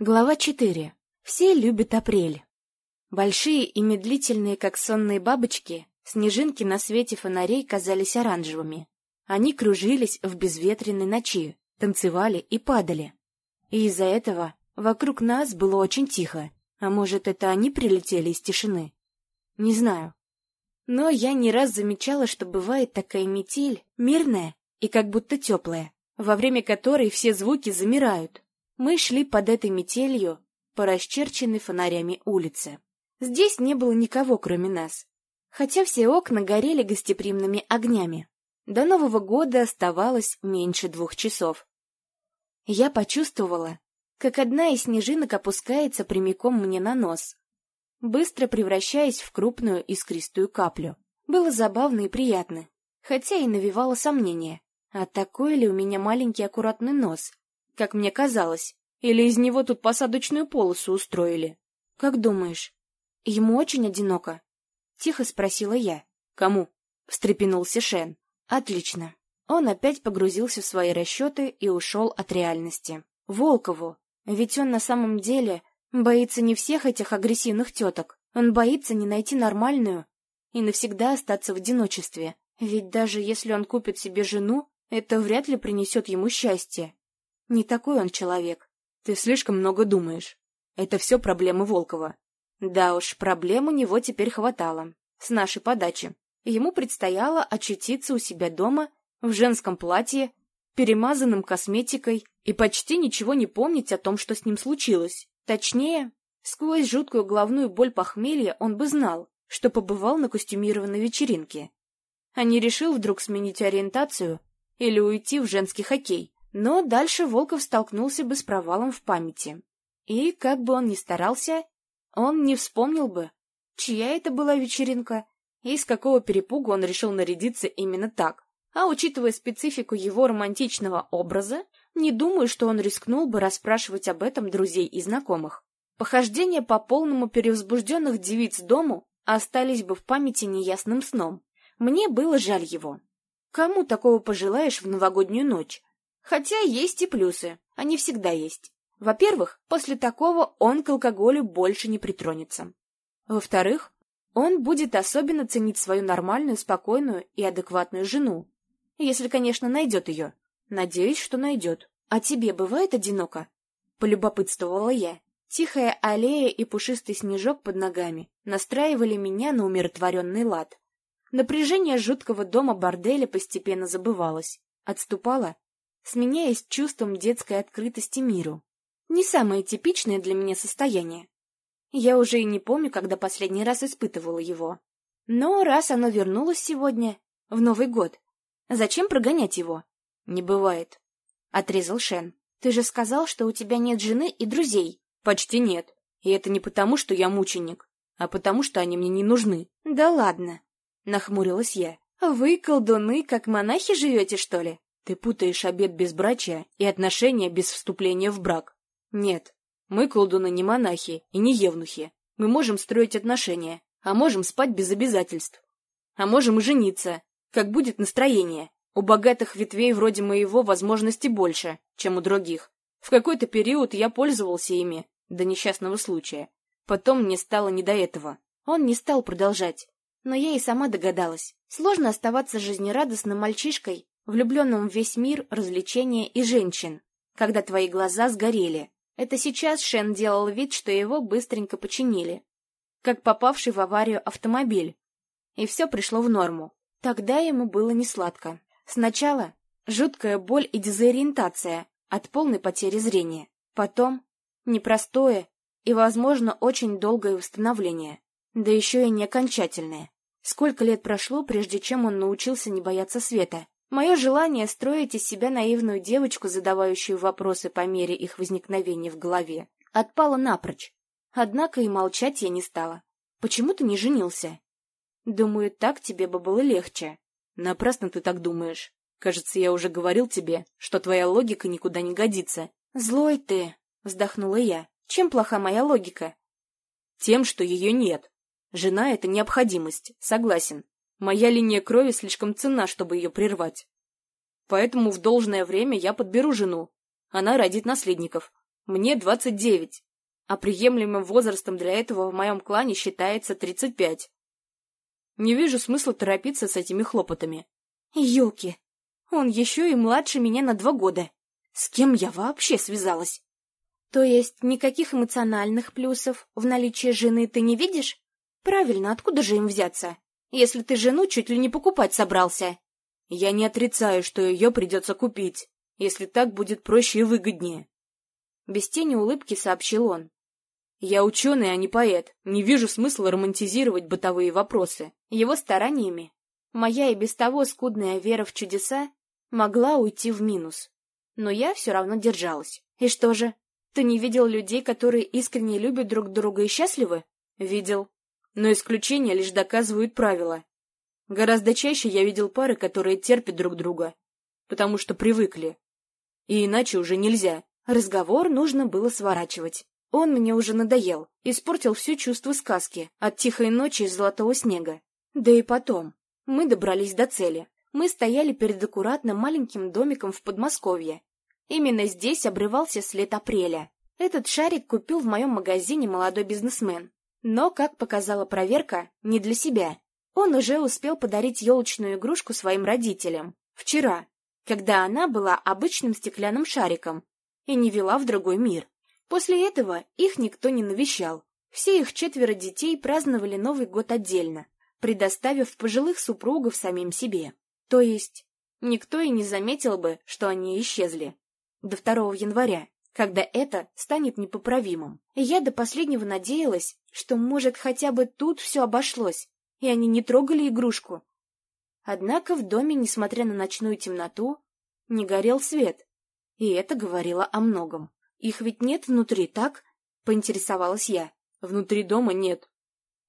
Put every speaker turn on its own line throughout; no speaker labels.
Глава 4. Все любят апрель. Большие и медлительные, как сонные бабочки, снежинки на свете фонарей казались оранжевыми. Они кружились в безветренной ночи, танцевали и падали. И из-за этого вокруг нас было очень тихо. А может, это они прилетели из тишины? Не знаю. Но я не раз замечала, что бывает такая метель, мирная и как будто теплая, во время которой все звуки замирают, мы шли под этой метелью по расчерченной фонарями улице. Здесь не было никого, кроме нас, хотя все окна горели гостеприимными огнями. До Нового года оставалось меньше двух часов. Я почувствовала, как одна из снежинок опускается прямиком мне на нос, быстро превращаясь в крупную искристую каплю. Было забавно и приятно, хотя и навевало сомнения, а такой ли у меня маленький аккуратный нос, как мне казалось. Или из него тут посадочную полосу устроили? Как думаешь, ему очень одиноко? Тихо спросила я. Кому? Встрепенулся Шен. Отлично. Он опять погрузился в свои расчеты и ушел от реальности. Волкову. Ведь он на самом деле боится не всех этих агрессивных теток. Он боится не найти нормальную и навсегда остаться в одиночестве. Ведь даже если он купит себе жену, это вряд ли принесет ему счастье. Не такой он человек. Ты слишком много думаешь. Это все проблемы Волкова. Да уж, проблем у него теперь хватало. С нашей подачи. Ему предстояло очутиться у себя дома в женском платье, перемазанным косметикой и почти ничего не помнить о том, что с ним случилось. Точнее, сквозь жуткую головную боль похмелья он бы знал, что побывал на костюмированной вечеринке, а не решил вдруг сменить ориентацию или уйти в женский хоккей. Но дальше Волков столкнулся бы с провалом в памяти. И, как бы он ни старался, он не вспомнил бы, чья это была вечеринка и с какого перепугу он решил нарядиться именно так. А учитывая специфику его романтичного образа, не думаю, что он рискнул бы расспрашивать об этом друзей и знакомых. Похождения по полному перевозбужденных девиц дому остались бы в памяти неясным сном. Мне было жаль его. Кому такого пожелаешь в новогоднюю ночь? Хотя есть и плюсы, они всегда есть. Во-первых, после такого он к алкоголю больше не притронется. Во-вторых, он будет особенно ценить свою нормальную, спокойную и адекватную жену. Если, конечно, найдет ее. Надеюсь, что найдет. А тебе бывает одиноко? Полюбопытствовала я. Тихая аллея и пушистый снежок под ногами настраивали меня на умиротворенный лад. Напряжение жуткого дома-борделя постепенно забывалось, отступало сменяясь чувством детской открытости миру. Не самое типичное для меня состояние. Я уже и не помню, когда последний раз испытывала его. Но раз оно вернулось сегодня, в Новый год, зачем прогонять его? Не бывает. Отрезал Шен. Ты же сказал, что у тебя нет жены и друзей. Почти нет. И это не потому, что я мученик, а потому, что они мне не нужны. Да ладно. Нахмурилась я. Вы, колдуны, как монахи живете, что ли? Ты путаешь обет безбрачия и отношения без вступления в брак. Нет, мы, колдуны, не монахи и не евнухи. Мы можем строить отношения, а можем спать без обязательств. А можем и жениться, как будет настроение. У богатых ветвей вроде моего возможностей больше, чем у других. В какой-то период я пользовался ими, до несчастного случая. Потом мне стало не до этого. Он не стал продолжать. Но я и сама догадалась. Сложно оставаться жизнерадостным мальчишкой, влюбленном в весь мир, развлечения и женщин, когда твои глаза сгорели. Это сейчас Шен делал вид, что его быстренько починили, как попавший в аварию автомобиль. И все пришло в норму. Тогда ему было несладко. Сначала жуткая боль и дезориентация от полной потери зрения. Потом непростое и, возможно, очень долгое восстановление. Да еще и не окончательное. Сколько лет прошло, прежде чем он научился не бояться света? Мое желание строить из себя наивную девочку, задавающую вопросы по мере их возникновения в голове, отпало напрочь. Однако и молчать я не стала. Почему ты не женился? Думаю, так тебе бы было легче. Напрасно ты так думаешь. Кажется, я уже говорил тебе, что твоя логика никуда не годится. Злой ты, вздохнула я. Чем плоха моя логика? Тем, что ее нет. Жена — это необходимость, согласен. Моя линия крови слишком ценна, чтобы ее прервать. Поэтому в должное время я подберу жену. Она родит наследников.
Мне двадцать девять, а приемлемым возрастом для этого в моем клане считается тридцать пять. Не вижу смысла торопиться с этими хлопотами.
Ёлки, он еще и младше меня на два года. С кем я вообще связалась? То есть никаких эмоциональных плюсов в наличии жены ты не видишь? Правильно, откуда же им взяться, если ты жену чуть ли не покупать собрался?
Я не отрицаю, что ее придется купить, если так будет проще и выгоднее. Без тени улыбки сообщил он. Я ученый, а не поэт. Не вижу смысла романтизировать бытовые вопросы.
Его стараниями моя и без того скудная вера в чудеса могла уйти в минус. Но я все равно держалась. И что же, ты не видел людей, которые искренне любят друг друга и счастливы?
Видел. Но исключения лишь доказывают правила. Гораздо чаще я видел пары, которые терпят друг друга, потому что привыкли. И иначе уже нельзя.
Разговор нужно было сворачивать. Он мне уже надоел, испортил все чувство сказки от тихой ночи и золотого снега. Да и потом, мы добрались до цели. Мы стояли перед аккуратным маленьким домиком в Подмосковье. Именно здесь обрывался след апреля. Этот шарик купил в моем магазине молодой бизнесмен. Но, как показала проверка, не для себя. Он уже успел подарить елочную игрушку своим родителям. Вчера, когда она была обычным стеклянным шариком и не вела в другой мир. После этого их никто не навещал. Все их четверо детей праздновали Новый год отдельно, предоставив пожилых супругов самим себе. То есть никто и не заметил бы, что они исчезли. До 2 января, когда это станет непоправимым. Я до последнего надеялась, что, может, хотя бы тут все обошлось, и они не трогали игрушку. Однако в доме, несмотря на ночную темноту, не горел свет, и это говорило о многом. Их ведь нет внутри, так? Поинтересовалась я.
Внутри дома нет,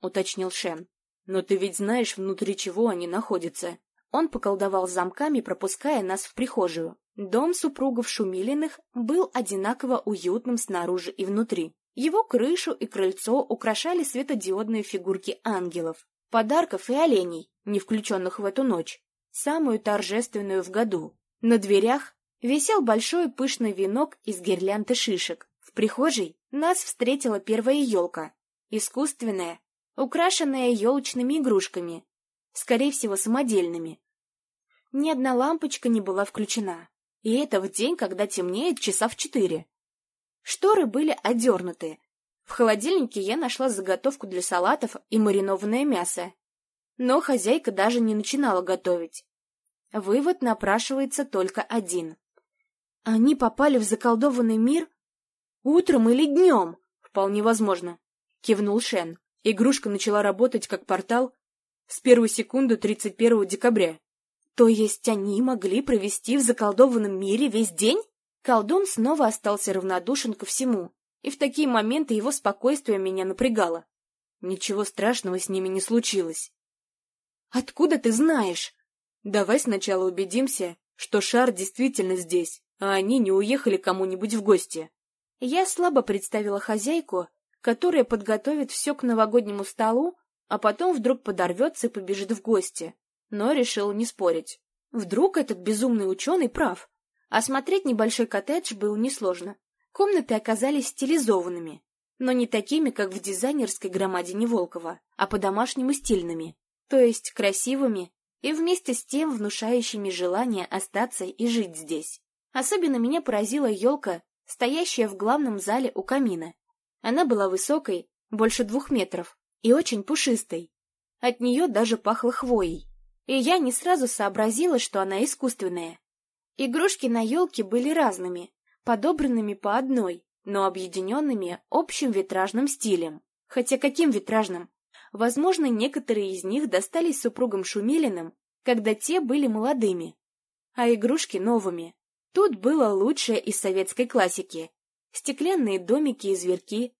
уточнил Шен. Но ты ведь знаешь, внутри чего они находятся.
Он поколдовал замками, пропуская нас в прихожую. Дом супругов Шумилиных был одинаково уютным снаружи и внутри. Его крышу и крыльцо украшали светодиодные фигурки ангелов, подарков и оленей, не включенных в эту ночь, самую торжественную в году. На дверях висел большой пышный венок из гирлянды шишек. В прихожей нас встретила первая елка, искусственная, украшенная елочными игрушками, скорее всего, самодельными. Ни одна лампочка не была включена, и это в день, когда темнеет часа в четыре. Шторы были одернуты. В холодильнике я нашла заготовку для салатов и маринованное мясо. Но хозяйка даже не начинала готовить. Вывод напрашивается только один. Они попали в заколдованный мир утром или днем?
Вполне возможно, кивнул Шен. Игрушка начала работать как портал с первой секунды 31 декабря.
То есть они могли провести в заколдованном мире весь день? Колдун снова остался равнодушен ко всему, и в такие моменты его спокойствие меня напрягало.
Ничего страшного с ними не случилось.
Откуда ты знаешь?
Давай сначала убедимся, что шар действительно здесь а они не уехали кому-нибудь в гости.
Я слабо представила хозяйку, которая подготовит все к новогоднему столу, а потом вдруг подорвется и побежит в гости, но решил не спорить. Вдруг этот безумный ученый прав. Осмотреть небольшой коттедж было несложно. Комнаты оказались стилизованными, но не такими, как в дизайнерской громадине Волкова, а по-домашнему стильными, то есть красивыми и вместе с тем внушающими желание остаться и жить здесь. Особенно меня поразила елка, стоящая в главном зале у камина. Она была высокой, больше двух метров, и очень пушистой. От нее даже пахло хвоей. И я не сразу сообразила, что она искусственная. Игрушки на елке были разными, подобранными по одной, но объединенными общим витражным стилем. Хотя каким витражным? Возможно, некоторые из них достались супругам Шумилиным, когда те были молодыми, а игрушки новыми. Тут было лучшее из советской классики. Стеклянные домики и зверьки.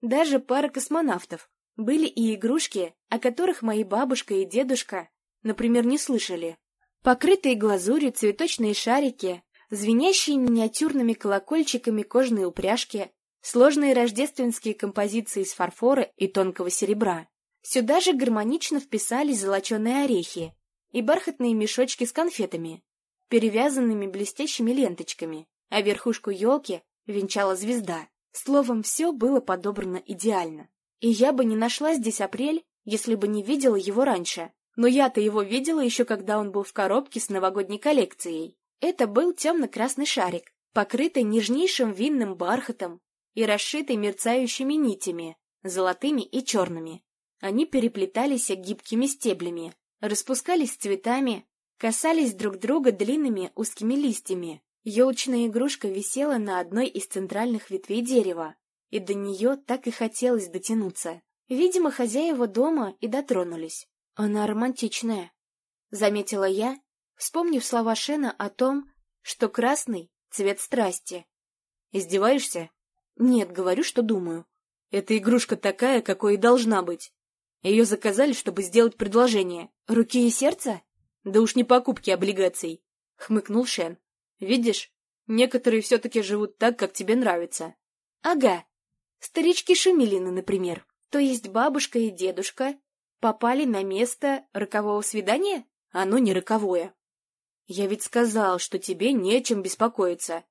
Даже пара космонавтов. Были и игрушки, о которых мои бабушка и дедушка, например, не слышали. Покрытые глазурью цветочные шарики, звенящие миниатюрными колокольчиками кожные упряжки, сложные рождественские композиции из фарфора и тонкого серебра. Сюда же гармонично вписались золоченые орехи и бархатные мешочки с конфетами перевязанными блестящими ленточками, а верхушку елки венчала звезда. Словом, все было подобрано идеально. И я бы не нашла здесь апрель, если бы не видела его раньше. Но я-то его видела еще когда он был в коробке с новогодней коллекцией. Это был темно-красный шарик, покрытый нежнейшим винным бархатом и расшитый мерцающими нитями, золотыми и черными. Они переплетались гибкими стеблями, распускались цветами, касались друг друга длинными узкими листьями. Елочная игрушка висела на одной из центральных ветвей дерева, и до нее так и хотелось дотянуться. Видимо, хозяева дома и дотронулись. Она романтичная, — заметила я, вспомнив слова Шена о том, что красный — цвет страсти.
Издеваешься?
Нет, говорю, что думаю.
Эта игрушка такая, какой и должна быть. Ее заказали, чтобы сделать предложение.
Руки и сердце?
Да уж не покупки облигаций, — хмыкнул Шен. Видишь, некоторые все-таки живут так, как тебе нравится.
Ага. Старички Шумилины, например. То есть бабушка и дедушка попали на место рокового свидания?
Оно не роковое. Я ведь сказал, что тебе не чем беспокоиться.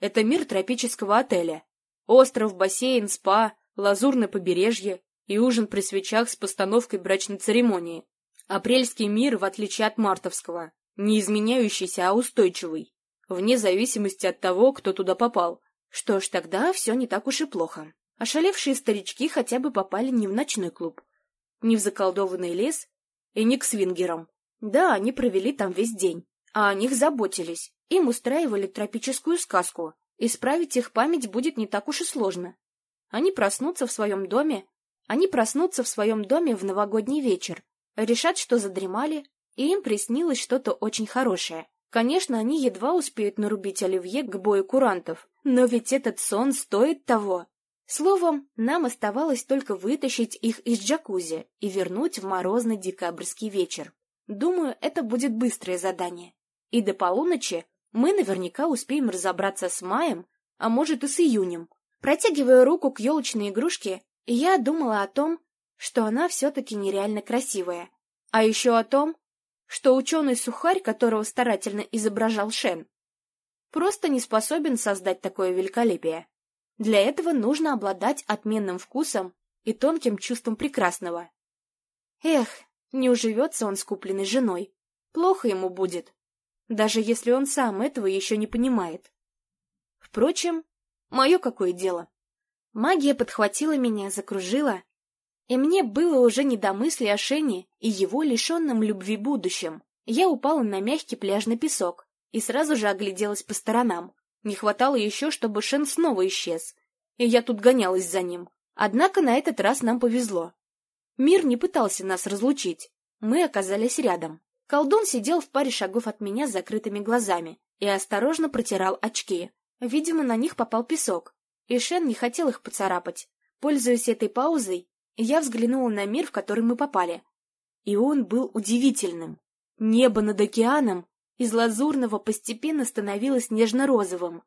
Это мир тропического отеля. Остров, бассейн, спа, лазурное побережье и ужин при свечах с постановкой брачной церемонии. Апрельский мир, в отличие от мартовского, не изменяющийся, а устойчивый, вне зависимости от того, кто туда попал.
Что ж, тогда все не так уж и плохо. Ошалевшие старички хотя бы попали не в ночной клуб, не в заколдованный лес и не к свингерам. Да, они провели там весь день, а о них заботились. Им устраивали тропическую сказку. Исправить их память будет не так уж и сложно. Они проснутся в своем доме, они проснутся в своем доме в новогодний вечер, решат, что задремали, и им приснилось что-то очень хорошее. Конечно, они едва успеют нарубить оливье к бою курантов, но ведь этот сон стоит того. Словом, нам оставалось только вытащить их из джакузи и вернуть в морозный декабрьский вечер. Думаю, это будет быстрое задание. И до полуночи мы наверняка успеем разобраться с маем, а может и с июнем. Протягивая руку к елочной игрушке, я думала о том, что она все-таки нереально красивая. А еще о том, что ученый-сухарь, которого старательно изображал Шен, просто не способен создать такое великолепие. Для этого нужно обладать отменным вкусом и тонким чувством прекрасного. Эх, не уживется он с купленной женой. Плохо ему будет, даже если он сам этого еще не понимает. Впрочем, мое какое дело. Магия подхватила меня, закружила, и мне было уже не до мысли о Шене и его лишенном любви будущем. Я упала на мягкий пляжный песок и сразу же огляделась по сторонам. Не хватало еще, чтобы Шен снова исчез, и я тут гонялась за ним. Однако на этот раз нам повезло. Мир не пытался нас разлучить. Мы оказались рядом. Колдун сидел в паре шагов от меня с закрытыми глазами и осторожно протирал очки. Видимо, на них попал песок, и Шен не хотел их поцарапать. Пользуясь этой паузой, я взглянула на мир, в который мы попали. И он был удивительным. Небо над океаном из лазурного постепенно становилось нежно-розовым.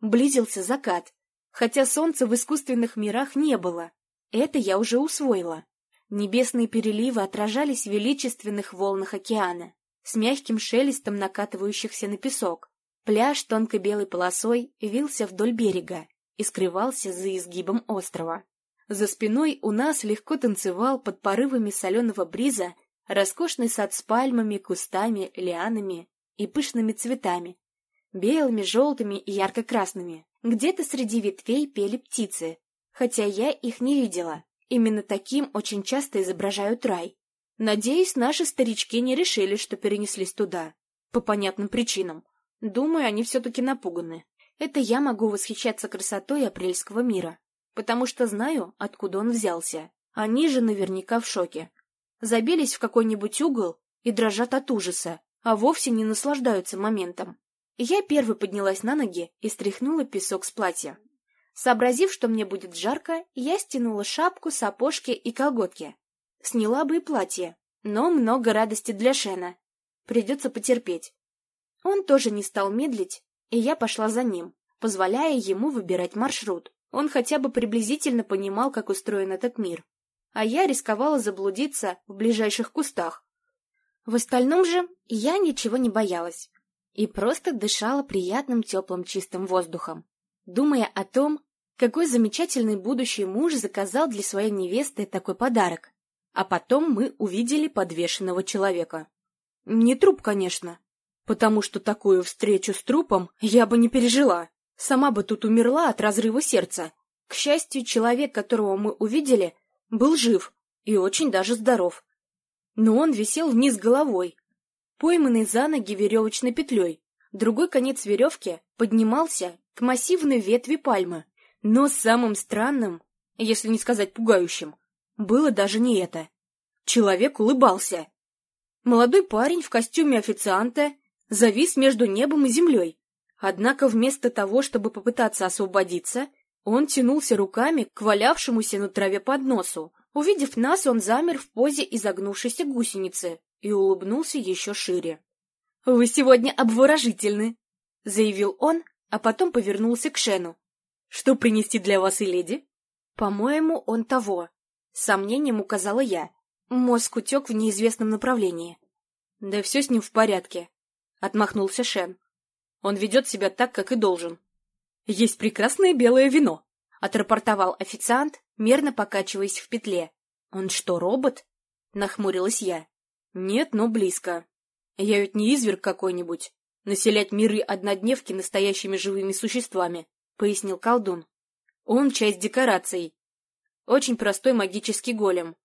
Близился закат, хотя солнца в искусственных мирах не было. Это я уже усвоила. Небесные переливы отражались в величественных волнах океана, с мягким шелестом накатывающихся на песок. Пляж тонкой белой полосой вился вдоль берега и скрывался за изгибом острова. За спиной у нас легко танцевал под порывами соленого бриза роскошный сад с пальмами, кустами, лианами и пышными цветами, белыми, желтыми и ярко-красными. Где-то среди ветвей пели птицы, хотя я их не видела. Именно таким очень часто изображают рай. Надеюсь, наши старички не решили, что перенеслись туда. По понятным причинам. Думаю, они все-таки напуганы. Это я могу восхищаться красотой апрельского мира, потому что знаю, откуда он взялся. Они же наверняка в шоке. Забились в какой-нибудь угол и дрожат от ужаса, а вовсе не наслаждаются моментом. Я первой поднялась на ноги и стряхнула песок с платья. Сообразив, что мне будет жарко, я стянула шапку, сапожки и колготки. Сняла бы и платье, но много радости для Шена. Придется потерпеть. Он тоже не стал медлить, и я пошла за ним, позволяя ему выбирать маршрут. Он хотя бы приблизительно понимал, как устроен этот мир. А я рисковала заблудиться в ближайших кустах, в остальном же я ничего не боялась и просто дышала приятным теплым чистым воздухом. думая о том, какой замечательный будущий муж заказал для своей невесты такой подарок. А потом мы увидели подвешенного человека. Не труп, конечно, потому что такую встречу с трупом я бы не пережила. Сама бы тут умерла от разрыва сердца. К счастью, человек, которого мы увидели, был жив и очень даже здоров. Но он висел вниз головой, пойманный за ноги веревочной петлей. Другой конец веревки поднимался к массивной ветви пальмы. Но самым странным, если не сказать пугающим, было даже не это. Человек улыбался. Молодой парень в костюме официанта завис между небом и землей. Однако вместо того, чтобы попытаться освободиться, он тянулся руками к валявшемуся на траве подносу. Увидев нас, он замер в позе изогнувшейся гусеницы и улыбнулся еще шире. — Вы сегодня обворожительны, — заявил он, а потом повернулся к Шену. — Что принести для вас и леди? — По-моему, он того. Сомнением указала я. Мозг утек в неизвестном направлении. — Да все с ним в порядке, — отмахнулся Шен. Он ведет себя так, как и должен. «Есть прекрасное белое вино», — отрапортовал официант, мерно покачиваясь в петле. «Он что, робот?» — нахмурилась я. «Нет, но близко. Я ведь не изверг какой-нибудь. Населять миры однодневки настоящими живыми существами», — пояснил колдун. «Он часть декораций. Очень простой магический голем.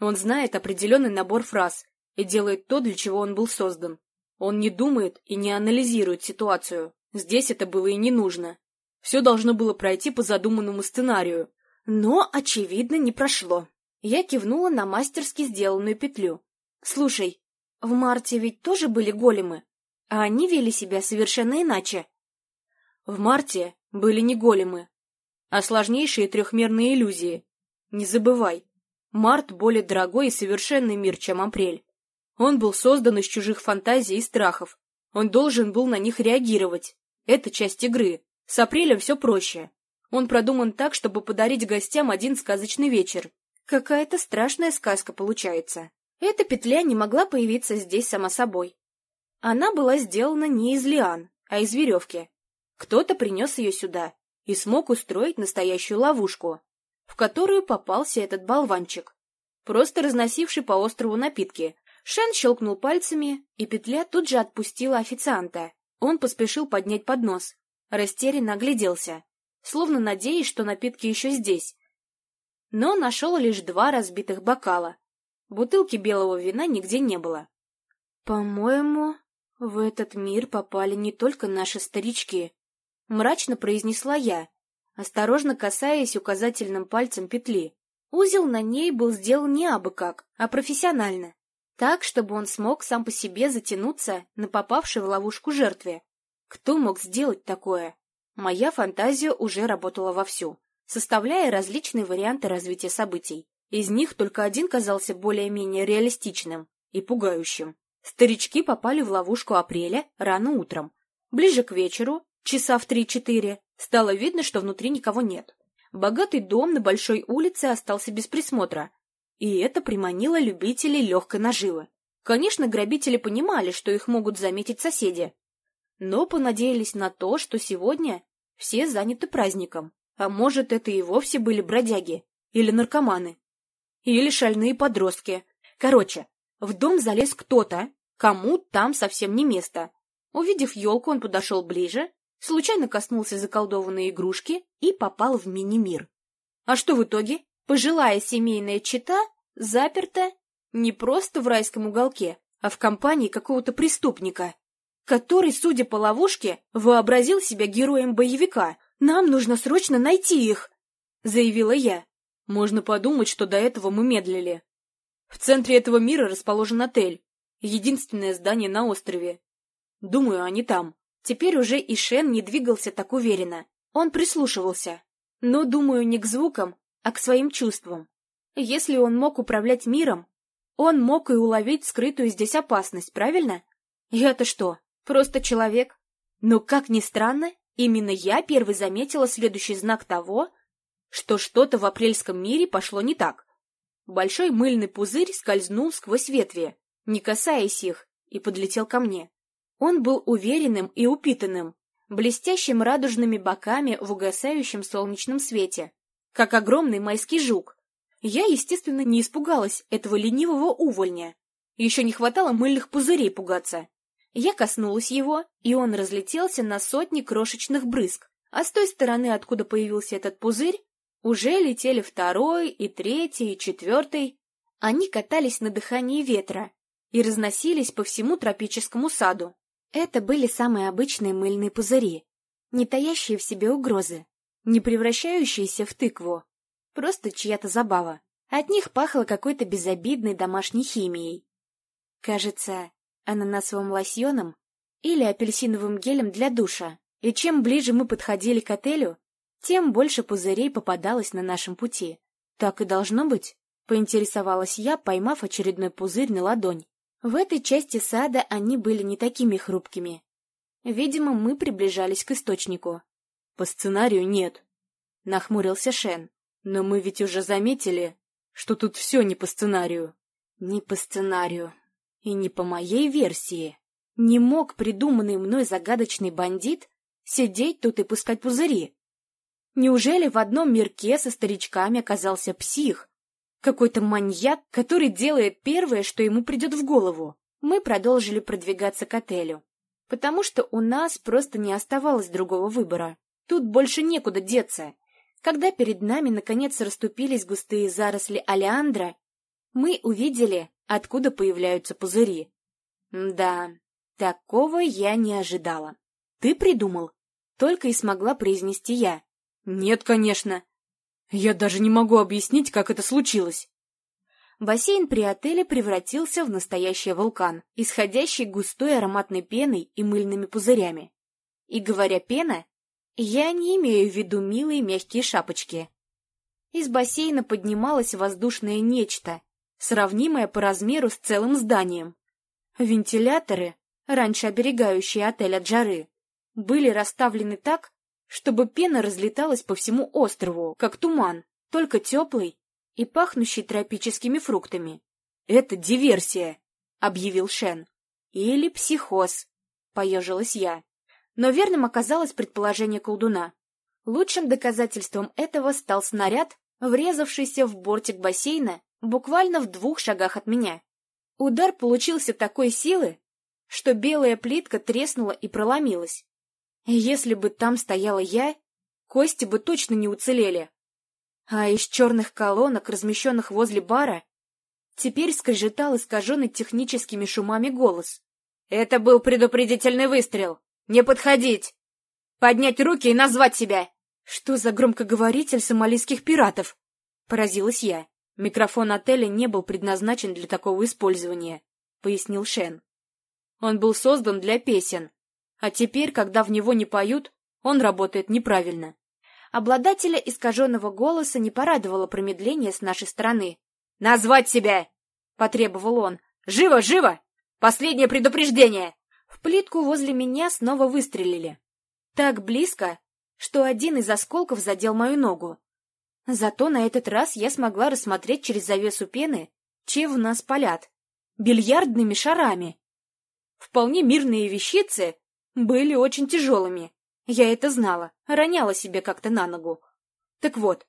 Он знает определенный набор фраз и делает то, для чего он был создан. Он не думает и не анализирует ситуацию. Здесь это было и не нужно. Все должно было пройти по задуманному сценарию. Но, очевидно, не прошло. Я кивнула на мастерски сделанную петлю. «Слушай, в марте ведь тоже были големы, а они вели себя совершенно иначе». В марте были не големы, а сложнейшие трехмерные иллюзии. Не забывай, март более дорогой и совершенный мир, чем апрель. Он был создан из чужих фантазий и страхов. Он должен был на них реагировать. Это часть игры. С апрелем все проще. Он продуман так, чтобы подарить гостям один сказочный вечер. Какая-то страшная сказка получается. Эта петля не могла появиться здесь сама собой. Она была сделана не из лиан, а из веревки. Кто-то принес ее сюда и смог устроить настоящую ловушку, в которую попался этот болванчик, просто разносивший по острову напитки, Шен щелкнул пальцами, и петля тут же отпустила официанта. Он поспешил поднять поднос. Растерянно огляделся, словно надеясь, что напитки еще здесь. Но нашел лишь два разбитых бокала. Бутылки белого вина нигде не было. «По-моему, в этот мир попали не только наши старички», — мрачно произнесла я, осторожно касаясь указательным пальцем петли. Узел на ней был сделан не абы как, а профессионально так, чтобы он смог сам по себе затянуться на попавшей в ловушку жертве. Кто мог сделать такое? Моя фантазия уже работала вовсю, составляя различные варианты развития событий. Из них только один казался более-менее реалистичным и пугающим. Старички попали в ловушку апреля рано утром. Ближе к вечеру, часа в три-четыре, стало видно, что внутри никого нет. Богатый дом на большой улице остался без присмотра, и это приманило любителей легкой наживы. Конечно, грабители понимали, что их могут заметить соседи, но понадеялись на то, что сегодня все заняты праздником. А может, это и вовсе были бродяги или наркоманы, или шальные подростки. Короче, в дом залез кто-то, кому там совсем не место. Увидев елку, он подошел ближе, случайно коснулся заколдованной игрушки и попал в мини-мир. А что в итоге? Пожилая семейная чита заперта не просто в райском уголке, а в компании какого-то преступника, который, судя по ловушке, вообразил себя героем боевика. «Нам нужно срочно найти их!» — заявила я. Можно подумать, что до этого мы медлили. В центре этого мира расположен отель, единственное здание на острове. Думаю, они там. Теперь уже и Шен не двигался так уверенно. Он прислушивался. Но, думаю, не к звукам, а к своим чувствам. Если он мог управлять миром, он мог и уловить скрытую здесь опасность, правильно? Я-то что, просто человек? Но, как ни странно, именно я первый заметила следующий знак того, что что-то в апрельском мире пошло не так. Большой мыльный пузырь скользнул сквозь ветви, не касаясь их, и подлетел ко мне. Он был уверенным и упитанным. блестящим радужными боками в угасающем солнечном свете, как огромный майский жук. Я, естественно, не испугалась этого ленивого увольня. Еще не хватало мыльных пузырей пугаться. Я коснулась его, и он разлетелся на сотни крошечных брызг, а с той стороны, откуда появился этот пузырь, уже летели второй, и третий, и четвертый. Они катались на дыхании ветра и разносились по всему тропическому саду. Это были самые обычные мыльные пузыри, не таящие в себе угрозы, не превращающиеся в тыкву. Просто чья-то забава. От них пахло какой-то безобидной домашней химией. Кажется, ананасовым лосьоном или апельсиновым гелем для душа. И чем ближе мы подходили к отелю, тем больше пузырей попадалось на нашем пути. Так и должно быть, поинтересовалась я, поймав очередной пузырь на ладонь. В этой части сада они были не такими хрупкими. Видимо, мы приближались к источнику.
По сценарию нет, нахмурился Шен. Но мы ведь уже заметили, что тут все не по сценарию.
Не по сценарию. И не по моей версии. Не мог придуманный мной загадочный бандит сидеть тут и пускать пузыри. Неужели в одном мирке со старичками оказался псих? Какой-то маньяк, который делает первое, что ему придет в голову. Мы продолжили продвигаться к отелю, потому что у нас просто не оставалось другого выбора. Тут больше некуда деться. Когда перед нами наконец расступились густые заросли алиандра, мы увидели, откуда появляются пузыри. Да, такого я не ожидала. Ты придумал? Только и смогла произнести я.
Нет, конечно. Я даже не могу объяснить, как это случилось.
Бассейн при отеле превратился в настоящий вулкан, исходящий густой ароматной пеной и мыльными пузырями. И говоря «пена», я не имею в виду милые мягкие шапочки. Из бассейна поднималось воздушное нечто, сравнимое по размеру с целым зданием. Вентиляторы, раньше оберегающие отель от жары, были расставлены так, чтобы пена разлеталась по всему острову, как туман, только теплый и пахнущий тропическими фруктами.
«Это диверсия», — объявил Шен.
«Или психоз», — поежилась я. Но верным оказалось предположение колдуна. Лучшим доказательством этого стал снаряд, врезавшийся в бортик бассейна буквально в двух шагах от меня. Удар получился такой силы, что белая плитка треснула и проломилась. Если бы там стояла я, кости бы точно не уцелели. А из черных колонок, размещенных возле бара, теперь скрежетал искаженный техническими шумами голос.
«Это был предупредительный выстрел! Не подходить! Поднять руки и назвать себя!»
«Что за громкоговоритель сомалийских пиратов?» — поразилась я.
«Микрофон отеля не был предназначен для такого использования», — пояснил Шен. «Он был создан для песен, а теперь, когда в него не поют, он работает неправильно.
Обладателя искаженного голоса не порадовало промедление с нашей стороны.
«Назвать себя!» — потребовал он. «Живо, живо! Последнее предупреждение!»
В плитку возле меня снова выстрелили. Так близко, что один из осколков задел мою ногу. Зато на этот раз я смогла рассмотреть через завесу пены, чем в нас палят. Бильярдными шарами. Вполне мирные вещицы, были очень тяжелыми. Я это знала, роняла себе как-то на ногу. Так вот,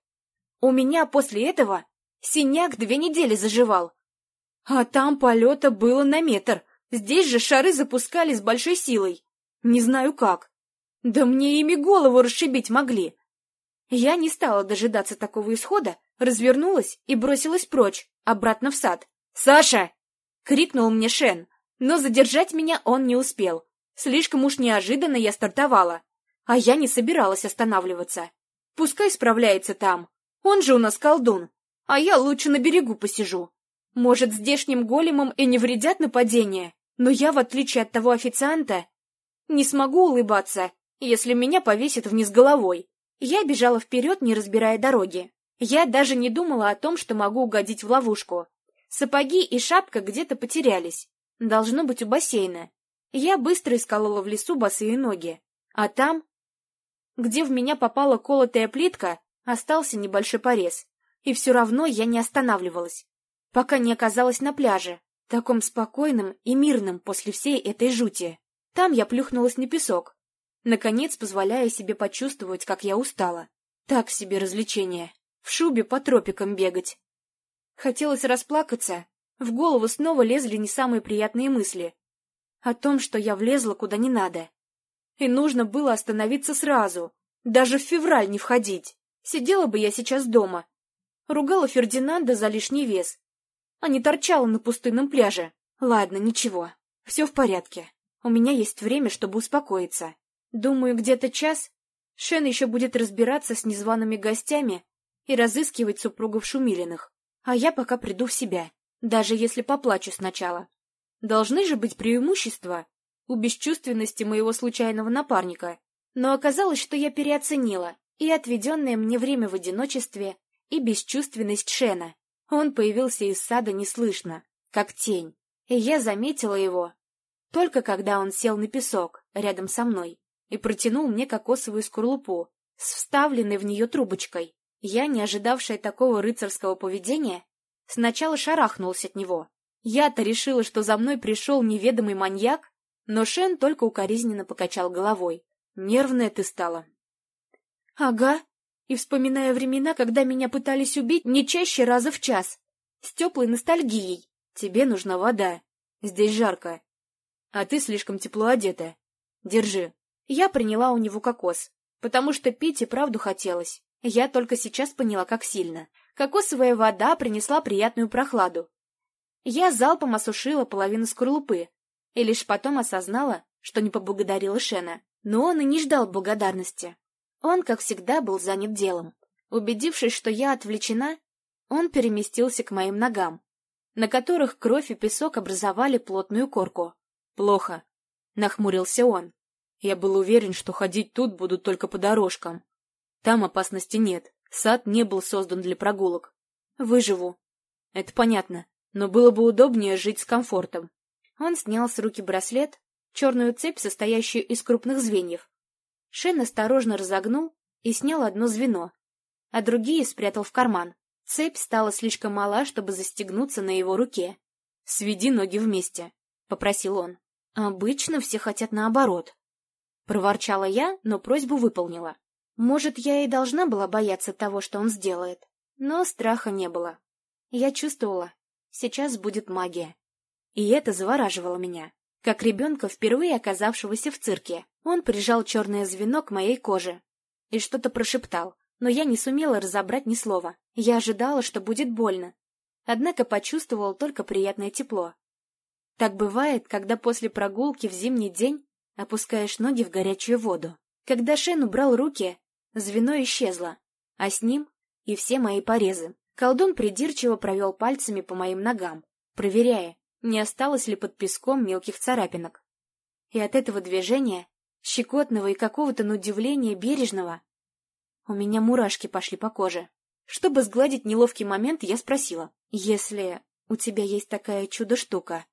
у меня после этого синяк две недели заживал. А там полета было на метр. Здесь же шары запускали с большой силой. Не знаю как. Да мне ими голову расшибить могли. Я не стала дожидаться такого исхода, развернулась и бросилась прочь, обратно в сад.
«Саша!»
— крикнул мне Шен, но задержать меня он не успел. Слишком уж неожиданно я стартовала, а я не собиралась останавливаться. Пускай справляется там, он же у нас колдун, а я лучше на берегу посижу. Может, здешним големам и не вредят нападения, но я, в отличие от того официанта, не смогу улыбаться, если меня повесит вниз головой. Я бежала вперед, не разбирая дороги. Я даже не думала о том, что могу угодить в ловушку. Сапоги и шапка где-то потерялись. Должно быть у бассейна. Я быстро исколола в лесу босые ноги. А там, где в меня попала колотая плитка, остался небольшой порез. И все равно я не останавливалась, пока не оказалась на пляже, таком спокойном и мирном после всей этой жути. Там я плюхнулась на песок, наконец позволяя себе почувствовать, как я устала. Так себе развлечение. В шубе по тропикам бегать. Хотелось расплакаться. В голову снова лезли не самые приятные мысли. О том, что я влезла куда не надо. И нужно было остановиться сразу. Даже в февраль не входить. Сидела бы я сейчас дома. Ругала Фердинанда за лишний вес. А не торчала на пустынном пляже. Ладно, ничего. Все в порядке. У меня есть время, чтобы успокоиться. Думаю, где-то час Шен еще будет разбираться с незваными гостями и разыскивать супругов Шумилиных. А я пока приду в себя, даже если поплачу сначала. Должны же быть преимущества у бесчувственности моего случайного напарника. Но оказалось, что я переоценила и отведенное мне время в одиночестве, и бесчувственность Шена. Он появился из сада неслышно, как тень, и я заметила его только когда он сел на песок рядом со мной и протянул мне кокосовую скорлупу с вставленной в нее трубочкой. Я, не ожидавшая такого рыцарского поведения, сначала шарахнулась от него. Я-то решила, что за мной пришел неведомый маньяк, но Шен только укоризненно покачал головой. Нервная ты стала. — Ага. И вспоминая времена, когда меня пытались убить не чаще раза в час. С теплой ностальгией. Тебе нужна вода. Здесь жарко. А ты слишком тепло одета. Держи. Я приняла у него кокос, потому что пить и правду хотелось. Я только сейчас поняла, как сильно. Кокосовая вода принесла приятную прохладу. Я залпом осушила половину скорлупы и лишь потом осознала, что не поблагодарила Шена. Но он и не ждал благодарности. Он, как всегда, был занят делом. Убедившись, что я отвлечена, он переместился к моим ногам, на которых кровь и песок образовали плотную корку. «Плохо», — нахмурился он. «Я был уверен, что ходить тут буду только по дорожкам. Там опасности нет, сад не был создан для прогулок. Выживу. Это понятно, но было бы удобнее жить с комфортом». Он снял с руки браслет черную цепь, состоящую из крупных звеньев. Шен осторожно разогнул и снял одно звено, а другие спрятал в карман. Цепь стала слишком мала, чтобы застегнуться на его руке. «Сведи ноги вместе», — попросил он. «Обычно все хотят наоборот». Проворчала я, но просьбу выполнила. Может, я и должна была бояться того, что он сделает. Но страха не было. Я чувствовала, сейчас будет магия. И это завораживало меня. Как ребенка, впервые оказавшегося в цирке, он прижал черное звено к моей коже и что-то прошептал, но я не сумела разобрать ни слова. Я ожидала, что будет больно, однако почувствовала только приятное тепло. Так бывает, когда после прогулки в зимний день опускаешь ноги в горячую воду. Когда Шен убрал руки, звено исчезло, а с ним и все мои порезы. Колдун придирчиво провел пальцами по моим ногам, проверяя, не осталось ли под песком мелких царапинок. И от этого движения, щекотного и какого-то на удивление бережного, у меня мурашки пошли по коже. Чтобы сгладить неловкий момент, я спросила, если у тебя есть такая чудо-штука,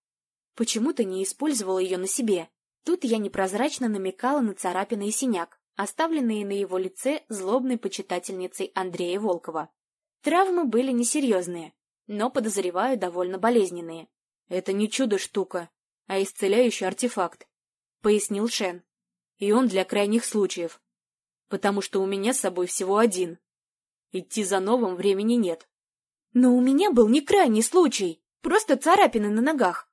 почему ты не использовала ее на себе? Тут я непрозрачно намекала на царапины и синяк, оставленные на его лице злобной почитательницей Андрея Волкова. Травмы были несерьезные, но, подозреваю, довольно болезненные. «Это не чудо-штука, а исцеляющий артефакт», — пояснил Шен. «И он для крайних случаев, потому что у меня с собой всего один. Идти за новым времени нет». «Но у меня был не крайний случай, просто царапины на ногах».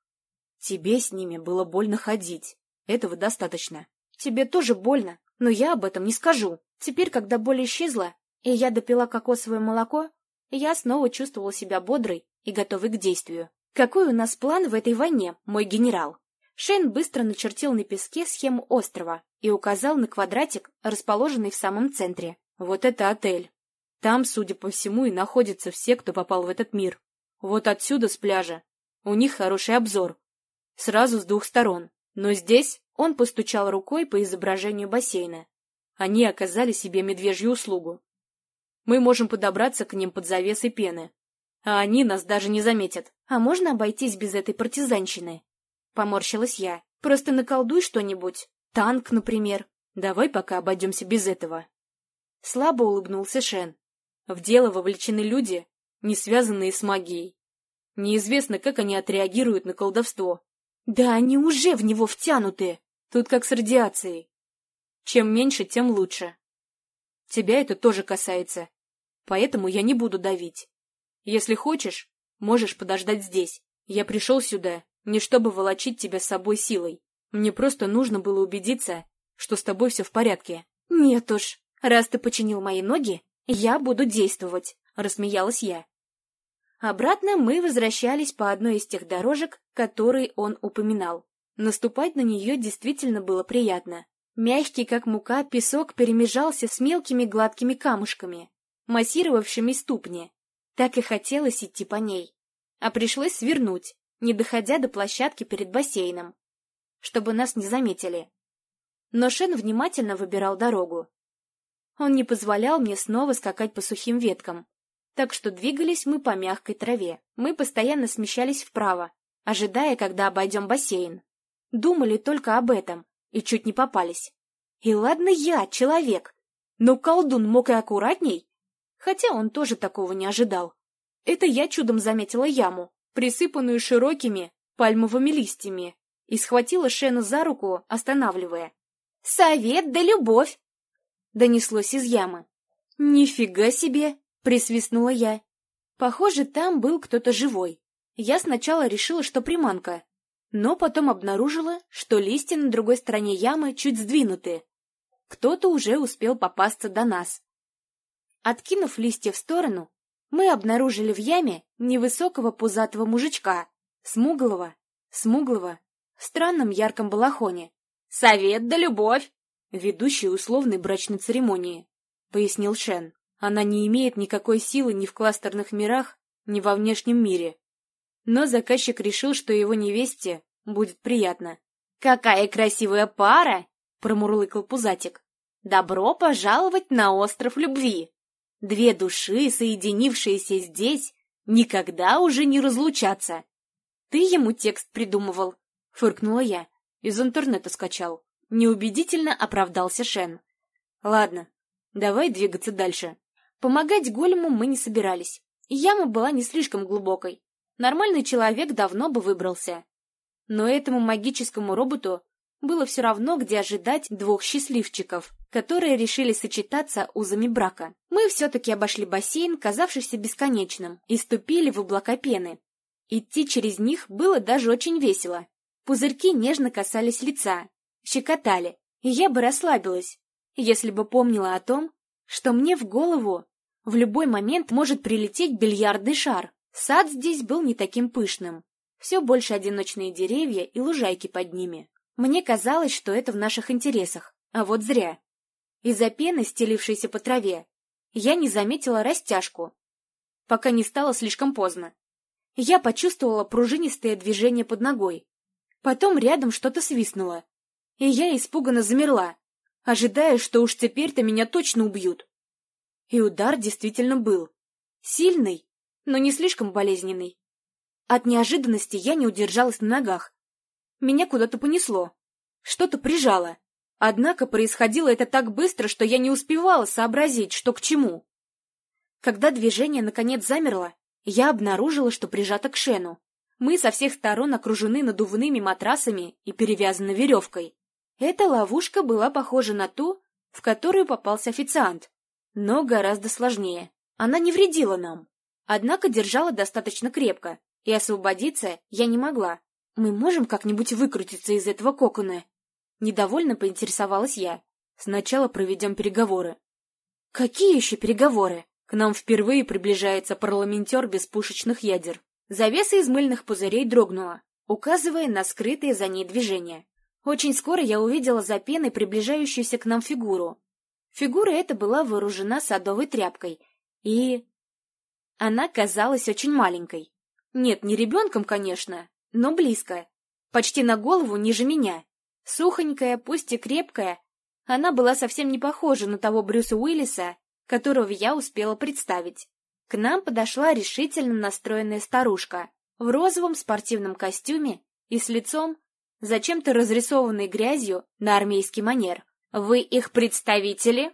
«Тебе с ними было больно ходить, этого достаточно. Тебе тоже больно, но я об этом не скажу. Теперь, когда боль исчезла, и я допила кокосовое молоко, я снова чувствовала себя бодрой и готовой к действию. «Какой у нас план в этой войне, мой генерал?» Шейн быстро начертил на песке схему острова и указал на квадратик, расположенный в самом центре. «Вот это отель. Там, судя по всему, и находятся все, кто попал в этот мир. Вот отсюда, с пляжа. У них хороший обзор. Сразу с двух сторон. Но здесь он постучал рукой по изображению бассейна. Они оказали себе медвежью услугу. Мы можем подобраться к ним под завесой пены а они нас даже не заметят. А можно обойтись без этой партизанщины? Поморщилась я. Просто наколдуй что-нибудь. Танк, например. Давай пока обойдемся без этого. Слабо улыбнулся Шен. В дело вовлечены люди, не связанные с магией. Неизвестно, как они отреагируют на колдовство. Да они уже в него втянуты. Тут как с радиацией.
Чем меньше, тем лучше. Тебя это тоже касается. Поэтому я не буду давить. Если хочешь, можешь подождать здесь. Я пришел сюда не чтобы волочить тебя с собой силой. Мне просто нужно было убедиться, что с тобой все в порядке.
Нет уж, раз ты починил мои ноги, я буду действовать, рассмеялась я. Обратно мы возвращались по одной из тех дорожек, которые он упоминал. Наступать на нее действительно было приятно. Мягкий, как мука, песок перемежался с мелкими гладкими камушками, массировавшими ступни. Так и хотелось идти по ней. А пришлось свернуть, не доходя до площадки перед бассейном, чтобы нас не заметили. Но Шен внимательно выбирал дорогу. Он не позволял мне снова скакать по сухим веткам, так что двигались мы по мягкой траве. Мы постоянно смещались вправо, ожидая, когда обойдем бассейн. Думали только об этом и чуть не попались. И ладно я, человек, но колдун мог и аккуратней. Хотя он тоже такого не ожидал. Это я чудом заметила яму, присыпанную широкими пальмовыми листьями, и схватила Шену за руку, останавливая. «Совет да любовь!» — донеслось из ямы. «Нифига себе!» Присвистнула я. Похоже, там был кто-то живой. Я сначала решила, что приманка, но потом обнаружила, что листья на другой стороне ямы чуть сдвинуты. Кто-то уже успел попасться до нас. Откинув листья в сторону, мы обнаружили в яме невысокого пузатого мужичка, смуглого, смуглого, в странном ярком балахоне. «Совет да любовь!» «Ведущий условной брачной церемонии», — пояснил Шен. Она не имеет никакой силы ни в кластерных мирах, ни во внешнем мире. Но заказчик решил, что его невесте будет приятно. «Какая красивая пара!» — промурлыкал Пузатик. «Добро пожаловать на остров любви! Две души, соединившиеся здесь, никогда уже не разлучатся!» «Ты ему текст придумывал!» — фыркнула я. Из интернета скачал. Неубедительно оправдался Шен. «Ладно, давай двигаться дальше. Помогать голему мы не собирались. Яма была не слишком глубокой. Нормальный человек давно бы выбрался. Но этому магическому роботу было все равно, где ожидать двух счастливчиков, которые решили сочетаться узами брака. Мы все-таки обошли бассейн, казавшийся бесконечным, и ступили в облака пены. Идти через них было даже очень весело. Пузырьки нежно касались лица, щекотали, и я бы расслабилась, если бы помнила о том, что мне в голову в любой момент может прилететь бильярдный шар. Сад здесь был не таким пышным. Все больше одиночные деревья и лужайки под ними. Мне казалось, что это в наших интересах, а вот зря. Из-за пены, стелившейся по траве, я не заметила растяжку, пока не стало слишком поздно. Я почувствовала пружинистое движение под ногой. Потом рядом что-то свистнуло, и я испуганно замерла, ожидая, что уж теперь-то меня точно убьют. И удар действительно был. Сильный, но не слишком болезненный. От неожиданности я не удержалась на ногах. Меня куда-то понесло. Что-то прижало. Однако происходило это так быстро, что я не успевала сообразить, что к чему. Когда движение наконец замерло, я обнаружила, что прижата к шену. Мы со всех сторон окружены надувными матрасами и перевязаны веревкой. Эта ловушка была похожа на ту, в которую попался официант но гораздо сложнее. Она не вредила нам, однако держала достаточно крепко, и освободиться я не могла. Мы можем как-нибудь выкрутиться из этого кокона? Недовольно поинтересовалась я. Сначала проведем переговоры. Какие еще переговоры? К нам впервые приближается парламентер без пушечных ядер. Завеса из мыльных пузырей дрогнула, указывая на скрытые за ней движения. Очень скоро я увидела за пеной приближающуюся к нам фигуру, Фигура эта была вооружена садовой тряпкой, и... Она казалась очень маленькой. Нет, не ребенком, конечно, но близко. Почти на голову ниже меня. Сухонькая, пусть и крепкая, она была совсем не похожа на того Брюса Уиллиса, которого я успела представить. К нам подошла решительно настроенная старушка в розовом спортивном костюме и с лицом, зачем-то разрисованной грязью на армейский манер. «Вы их представители?»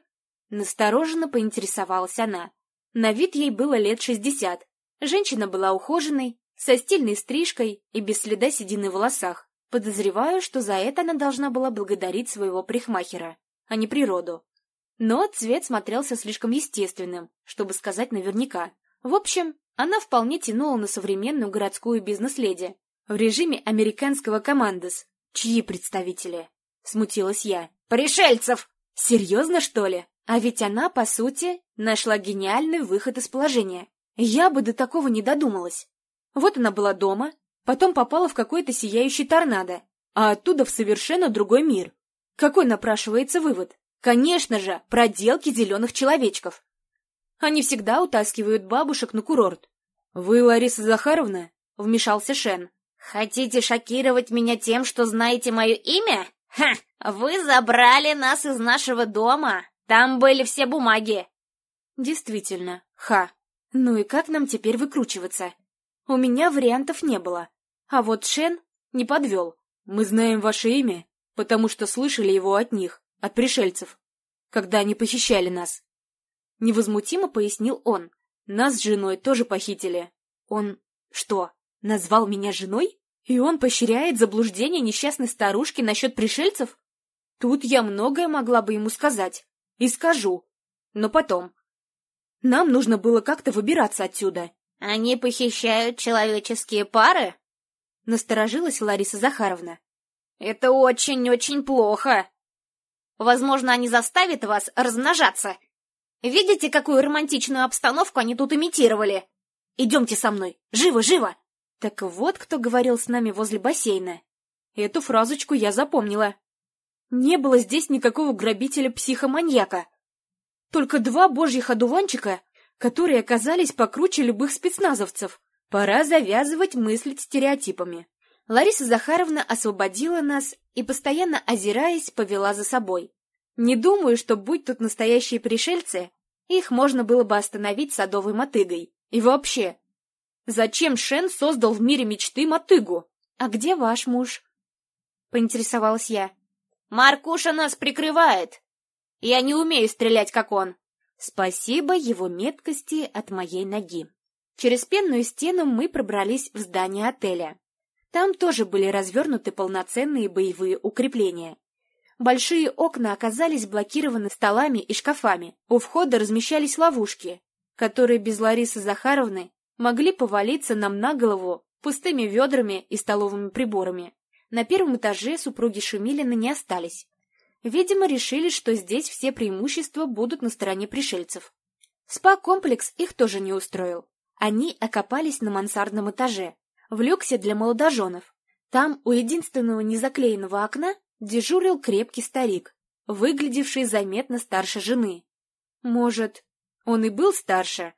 Настороженно поинтересовалась она. На вид ей было лет шестьдесят. Женщина была ухоженной, со стильной стрижкой и без следа седины в волосах. Подозреваю, что за это она должна была благодарить своего прихмахера. а не природу. Но цвет смотрелся слишком естественным, чтобы сказать наверняка. В общем, она вполне тянула на современную городскую бизнес-леди в режиме американского командос. Чьи представители? Смутилась я. Пришельцев! Серьезно, что ли? А ведь она, по сути, нашла гениальный выход из положения. Я бы до такого не додумалась. Вот она была дома, потом попала в какой-то сияющий торнадо, а оттуда в совершенно другой мир. Какой напрашивается вывод? Конечно же, проделки зеленых человечков. Они всегда утаскивают бабушек на курорт. «Вы Лариса Захаровна?» — вмешался Шен.
«Хотите шокировать меня тем, что знаете мое имя? Ха! Вы забрали нас из нашего дома. Там были все бумаги».
«Действительно, ха. Ну и как нам теперь выкручиваться? У меня вариантов не было. А вот Шен не подвел. Мы знаем ваше имя, потому что слышали его от них, от пришельцев, когда они похищали нас. Невозмутимо пояснил он. Нас с женой тоже похитили. Он что, назвал меня женой? И он поощряет заблуждение несчастной старушки насчет пришельцев? Тут я многое могла бы ему сказать. И скажу. Но потом. Нам нужно было как-то выбираться отсюда.
Они похищают человеческие пары?
Насторожилась Лариса Захаровна.
Это очень-очень плохо. Возможно, они заставят вас размножаться. Видите, какую романтичную обстановку они тут имитировали? Идемте со мной. Живо, живо!
Так вот, кто говорил с нами возле бассейна. Эту фразочку я запомнила. Не было здесь никакого грабителя-психоманьяка. Только два божьих одуванчика, которые оказались покруче любых спецназовцев. Пора завязывать мыслить стереотипами. Лариса Захаровна освободила нас и, постоянно озираясь, повела за собой. Не думаю, что, будь тут настоящие пришельцы, их можно было бы остановить садовой мотыгой. И вообще, зачем Шен создал в мире мечты мотыгу? А где ваш муж? Поинтересовалась я.
Маркуша нас прикрывает. Я не умею стрелять, как он.
Спасибо его меткости от моей ноги. Через пенную стену мы пробрались в здание отеля. Там тоже были развернуты полноценные боевые укрепления. Большие окна оказались блокированы столами и шкафами. У входа размещались ловушки, которые без Ларисы Захаровны могли повалиться нам на голову пустыми ведрами и столовыми приборами. На первом этаже супруги Шумилина не остались. Видимо, решили, что здесь все преимущества будут на стороне пришельцев. Спа-комплекс их тоже не устроил. Они окопались на мансардном этаже, в люксе для молодоженов. Там, у единственного незаклеенного окна, дежурил крепкий старик, выглядевший заметно старше жены. Может, он и был старше,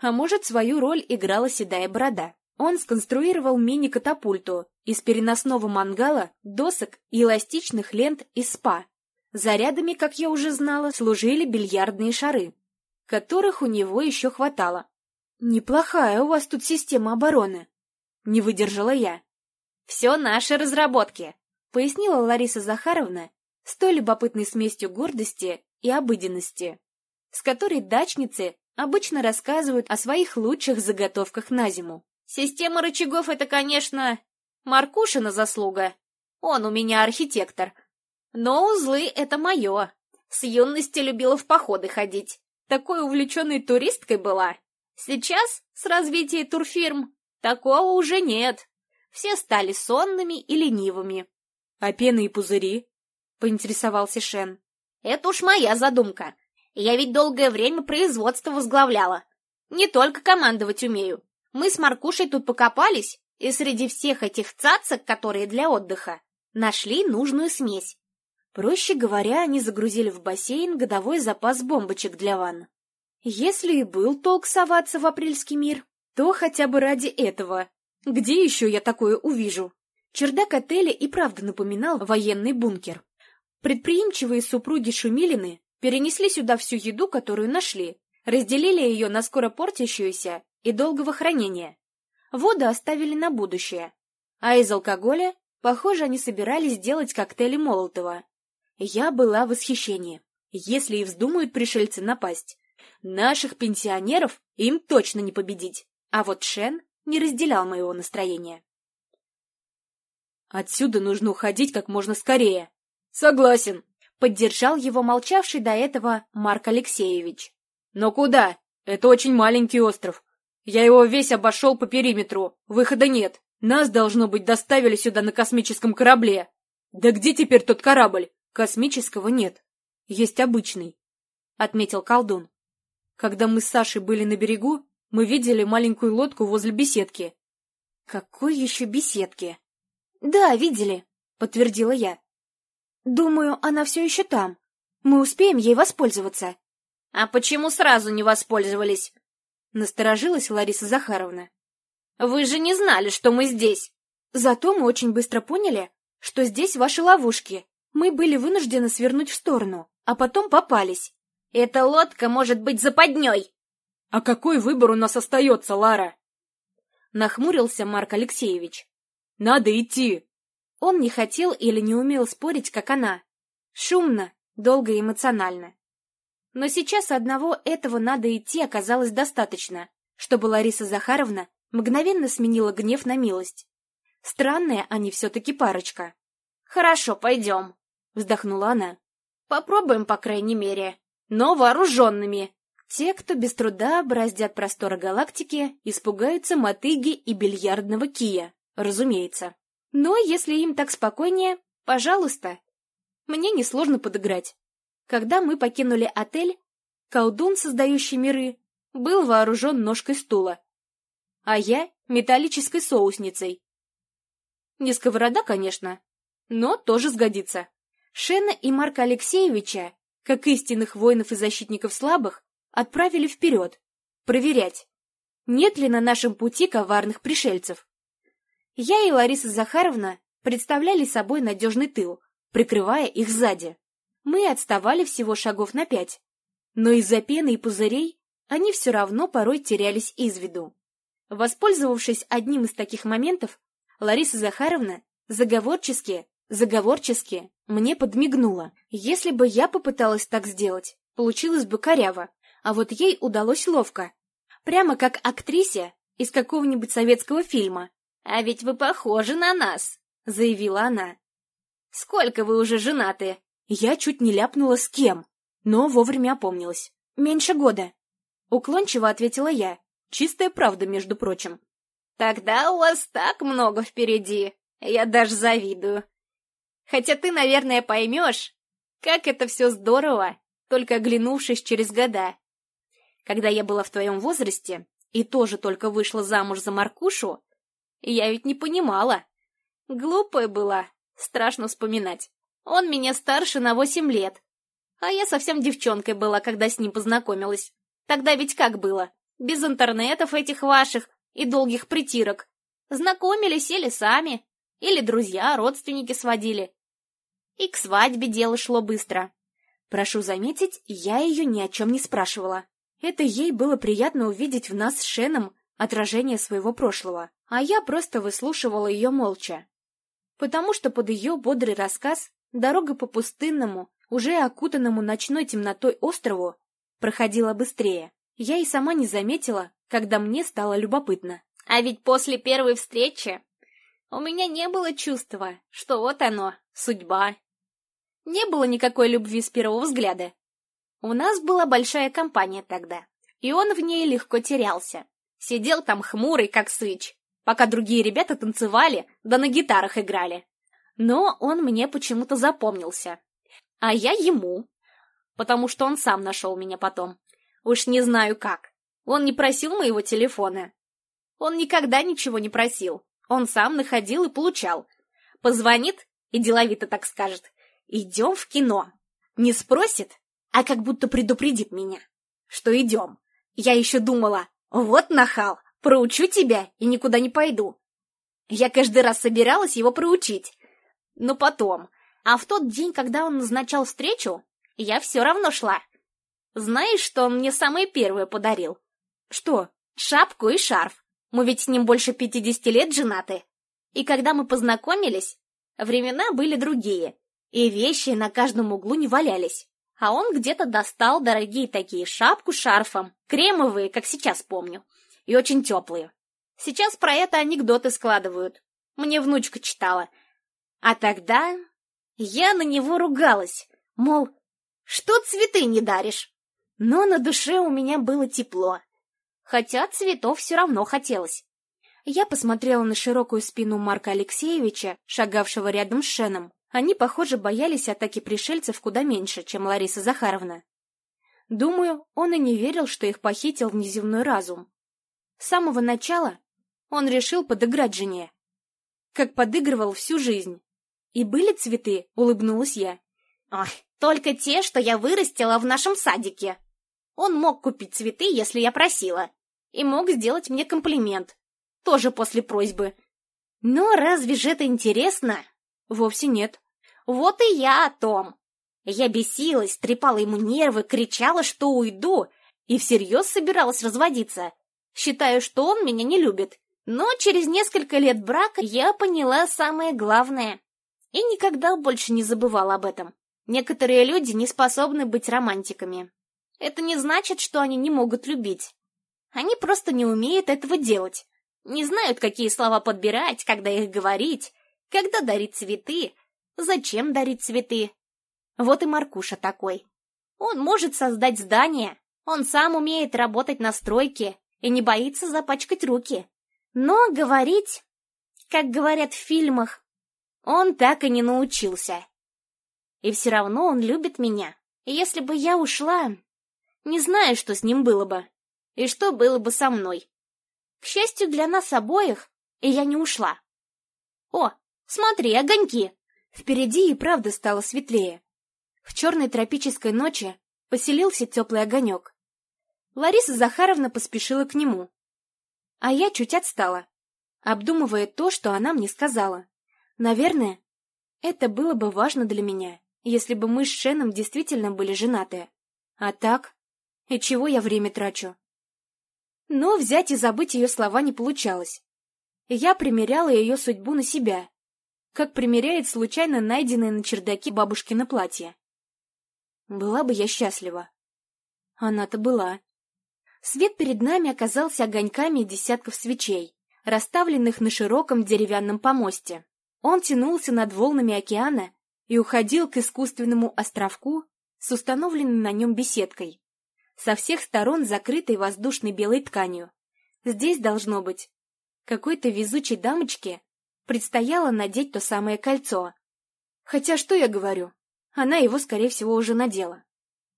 а может, свою роль играла седая борода. Он сконструировал мини-катапульту из переносного мангала, досок и эластичных лент из спа. Зарядами, как я уже знала, служили бильярдные шары, которых у него еще хватало. «Неплохая у вас тут система обороны», — не выдержала я.
«Все наши разработки», —
пояснила Лариса Захаровна с той любопытной смесью гордости и обыденности, с которой дачницы обычно рассказывают о своих лучших заготовках на зиму.
Система рычагов — это, конечно, Маркушина заслуга. Он у меня архитектор. Но узлы — это мое. С юности любила в походы ходить. Такой увлеченной туристкой была. Сейчас, с развитием турфирм, такого уже нет. Все стали сонными и ленивыми.
— А пены и пузыри? — поинтересовался Шен.
— Это уж моя задумка. Я ведь долгое время производство возглавляла. Не только командовать умею. Мы с Маркушей тут покопались, и среди всех этих цацок, которые для отдыха, нашли нужную смесь.
Проще говоря, они загрузили в бассейн годовой запас бомбочек для ванн. Если и был толк соваться в апрельский мир, то хотя бы ради этого. Где еще я такое увижу? Чердак отеля и правда напоминал военный бункер. Предприимчивые супруги Шумилины Перенесли сюда всю еду, которую нашли, разделили ее на скоро портящуюся и долгого хранения. Воду оставили на будущее. А из алкоголя, похоже, они собирались делать коктейли Молотова. Я была в восхищении. Если и вздумают пришельцы напасть, наших пенсионеров им точно не победить. А вот Шен не разделял моего настроения. Отсюда нужно уходить как можно скорее. Согласен, Поддержал его молчавший до этого Марк Алексеевич.
Но куда? Это очень маленький остров. Я его весь обошел по периметру. Выхода нет. Нас, должно быть, доставили сюда на космическом корабле. Да где теперь тот корабль? Космического нет. Есть обычный, — отметил колдун. Когда мы с Сашей были на берегу, мы видели маленькую лодку возле беседки.
Какой еще беседки? Да, видели, — подтвердила я. Думаю, она все еще там. Мы успеем ей воспользоваться.
А почему сразу не воспользовались?
Насторожилась Лариса Захаровна.
Вы же не знали, что мы здесь.
Зато мы очень быстро поняли, что здесь ваши ловушки. Мы были вынуждены свернуть в сторону, а потом попались.
Эта лодка может быть западней.
А какой выбор у нас остается, Лара?
Нахмурился Марк Алексеевич.
Надо идти.
Он не хотел или не умел спорить, как она. Шумно, долго и эмоционально. Но сейчас одного этого надо идти оказалось достаточно, чтобы Лариса Захаровна мгновенно сменила гнев на милость. Странная они все-таки парочка.
«Хорошо, пойдем», — вздохнула она. «Попробуем, по крайней мере, но вооруженными».
Те, кто без труда браздят просторы галактики, испугаются мотыги и бильярдного кия, разумеется. Но если им так спокойнее, пожалуйста. Мне несложно подыграть. Когда мы покинули отель, колдун, создающий миры, был вооружен ножкой стула, а я — металлической соусницей. Не сковорода, конечно, но тоже сгодится. Шена и Марка Алексеевича, как истинных воинов и защитников слабых, отправили вперед, проверять, нет ли на нашем пути коварных пришельцев. Я и Лариса Захаровна представляли собой надежный тыл, прикрывая их сзади. Мы отставали всего шагов на пять, но из-за пены и пузырей они все равно порой терялись из виду. Воспользовавшись одним из таких моментов, Лариса Захаровна заговорчески, заговорчески мне подмигнула. Если бы я попыталась так сделать, получилось бы коряво, а вот ей удалось ловко. Прямо как актрисе из какого-нибудь советского фильма.
«А ведь вы похожи на нас», — заявила она. «Сколько вы уже женаты?»
Я чуть не ляпнула с кем, но вовремя опомнилась. «Меньше года», — уклончиво ответила я, Чистая правда, между прочим.
Тогда у вас так много впереди. Я даже завидую. Хотя ты, наверное, поймешь, как это все здорово, только оглянувшись через года. Когда я была в твоем возрасте и тоже только вышла замуж за Маркушу, я ведь не понимала. Глупая была, страшно вспоминать. Он меня старше на восемь лет, а я совсем девчонкой была, когда с ним познакомилась. Тогда ведь как было? без интернетов этих ваших и долгих притирок. Знакомились или сами, или друзья, родственники сводили. И к свадьбе дело шло быстро.
Прошу заметить, я ее ни о чем не спрашивала. Это ей было приятно увидеть в нас с Шеном отражение своего прошлого, а я просто выслушивала ее молча. Потому что под ее бодрый рассказ дорога по пустынному, уже окутанному ночной темнотой острову проходила быстрее. Я и сама не заметила, когда мне стало любопытно.
А ведь после первой встречи у меня не было чувства, что вот оно, судьба. Не было никакой любви с первого взгляда. У нас была большая компания тогда, и он в ней легко терялся. Сидел там хмурый, как сыч, пока другие ребята танцевали, да на гитарах играли. Но он мне почему-то запомнился. А я ему, потому что он сам нашел меня потом. Уж не знаю как. Он не просил моего телефона. Он никогда ничего не просил. Он сам находил и получал. Позвонит и деловито так скажет. «Идем в кино». Не спросит, а как будто предупредит меня, что идем. Я еще думала, вот нахал, проучу тебя и никуда не пойду. Я каждый раз собиралась его проучить. Но потом, а в тот день, когда он назначал встречу, я все равно шла. Знаешь, что он мне самое первое подарил?
Что?
Шапку и шарф. Мы ведь с ним больше пятидесяти лет женаты. И когда мы познакомились, времена были другие, и вещи на каждом углу не валялись. А он где-то достал дорогие такие шапку с шарфом, кремовые, как сейчас помню, и очень теплые. Сейчас про это анекдоты складывают. Мне внучка читала. А тогда я на него ругалась. Мол, что цветы не даришь? Но на душе у меня было тепло. Хотя цветов все равно хотелось.
Я посмотрела на широкую спину Марка Алексеевича, шагавшего рядом с Шеном. Они, похоже, боялись атаки пришельцев куда меньше, чем Лариса Захаровна. Думаю, он и не верил, что их похитил внеземной разум. С самого начала он решил подыграть жене. Как подыгрывал всю жизнь. И были цветы, улыбнулась я.
Ой, только те, что я вырастила в нашем садике. Он мог купить цветы, если я просила. И мог сделать мне комплимент тоже после просьбы. Но разве же это интересно?
Вовсе нет.
Вот и я о том. Я бесилась, трепала ему нервы, кричала, что уйду, и всерьез собиралась разводиться. Считаю, что он меня не любит. Но через несколько лет брака я поняла самое главное. И никогда больше не забывала об этом. Некоторые люди не способны быть романтиками. Это не значит, что они не могут любить. Они просто не умеют этого делать. Не знают, какие слова подбирать, когда их говорить, когда дарить цветы, зачем дарить цветы. Вот и Маркуша такой. Он может создать здание, он сам умеет работать на стройке и не боится запачкать руки. Но говорить, как говорят в фильмах, он так и не научился. И все равно он любит меня. Если бы я ушла, не знаю, что с ним было бы. И что было бы со мной. К счастью для нас обоих, я не ушла. О, смотри, огоньки!
Впереди и правда стало светлее. В черной тропической ночи поселился теплый огонек. Лариса Захаровна поспешила к нему. А я чуть отстала, обдумывая то, что она мне сказала. Наверное, это было бы важно для меня, если бы мы с Шеном действительно были женаты. А так, и чего я время трачу? Но взять и забыть ее слова не получалось. Я примеряла ее судьбу на себя, как примеряет случайно найденное на чердаке бабушкино платье. Была бы я счастлива. Она-то была. Свет перед нами оказался огоньками десятков свечей, расставленных на широком деревянном помосте. Он тянулся над волнами океана и уходил к искусственному островку с установленной на нем беседкой со всех сторон закрытой воздушной белой тканью. Здесь должно быть. Какой-то везучей дамочке предстояло надеть то самое кольцо. Хотя что я говорю? Она его, скорее всего, уже надела.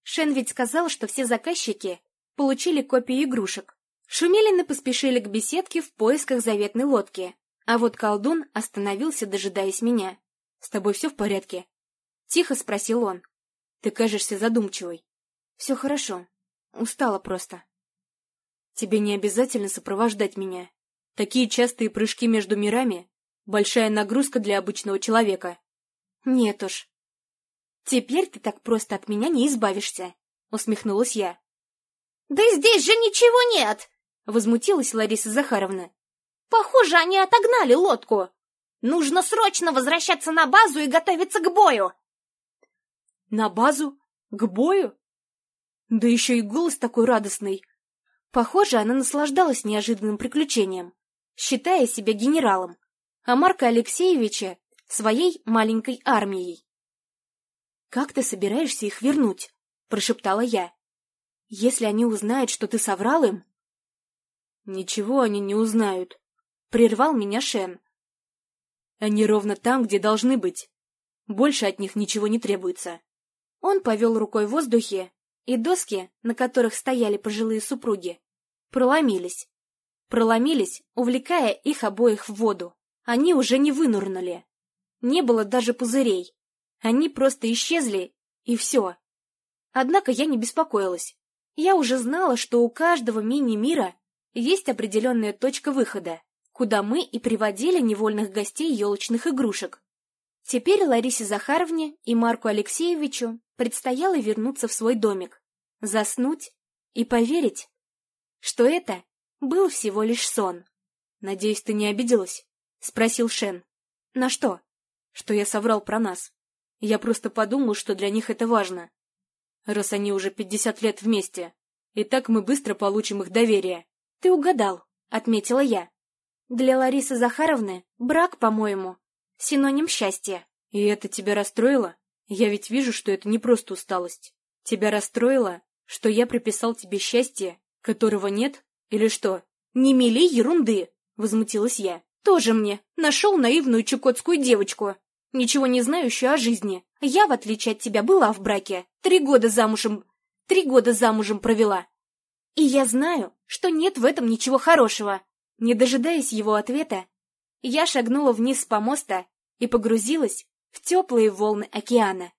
Шен ведь сказал, что все заказчики получили копии игрушек. Шумелины поспешили к беседке в поисках заветной лодки, а вот колдун остановился, дожидаясь меня. «С тобой все в порядке?» Тихо спросил он. «Ты кажешься задумчивой». «Все хорошо», Устала просто. Тебе не обязательно сопровождать меня. Такие частые прыжки между мирами — большая нагрузка для обычного человека. Нет уж. Теперь ты так просто от меня не избавишься, — усмехнулась я.
Да здесь же ничего нет! — возмутилась Лариса Захаровна. Похоже, они отогнали лодку. Нужно срочно возвращаться на базу и готовиться к бою.
На базу? К бою? Да еще и голос такой радостный. Похоже, она наслаждалась неожиданным приключением, считая себя генералом, а Марка Алексеевича — своей маленькой армией. «Как ты собираешься их вернуть?» — прошептала я. «Если они узнают, что ты соврал им...» «Ничего они не узнают», — прервал меня Шен. «Они ровно там, где должны быть. Больше от них ничего не требуется». Он повел рукой в воздухе, и доски, на которых стояли пожилые супруги, проломились. Проломились, увлекая их обоих в воду. Они уже не вынурнули. Не было даже пузырей. Они просто исчезли, и все. Однако я не беспокоилась. Я уже знала, что у каждого мини-мира есть определенная точка выхода, куда мы и приводили невольных гостей елочных игрушек. Теперь Ларисе Захаровне и Марку Алексеевичу предстояло вернуться в свой домик, заснуть и поверить, что это был всего лишь сон. «Надеюсь, ты не обиделась?» — спросил Шен. «На что?» «Что я соврал про нас. Я просто подумал, что для них это важно. Раз они уже пятьдесят лет вместе, и так мы быстро получим их доверие». «Ты угадал», — отметила я. «Для Ларисы Захаровны брак, по-моему, синоним счастья». «И это тебя расстроило?»
Я ведь вижу, что это не просто усталость. Тебя расстроило, что я приписал тебе счастье, которого нет, или что?
Не мели ерунды, возмутилась я. Тоже мне нашел наивную чукотскую девочку, ничего не знающую о жизни. Я, в отличие от тебя, была в браке. Три года замужем... Три года замужем провела. И я знаю, что нет в этом ничего хорошего. Не дожидаясь его ответа, я шагнула вниз с помоста и погрузилась в теплые волны океана.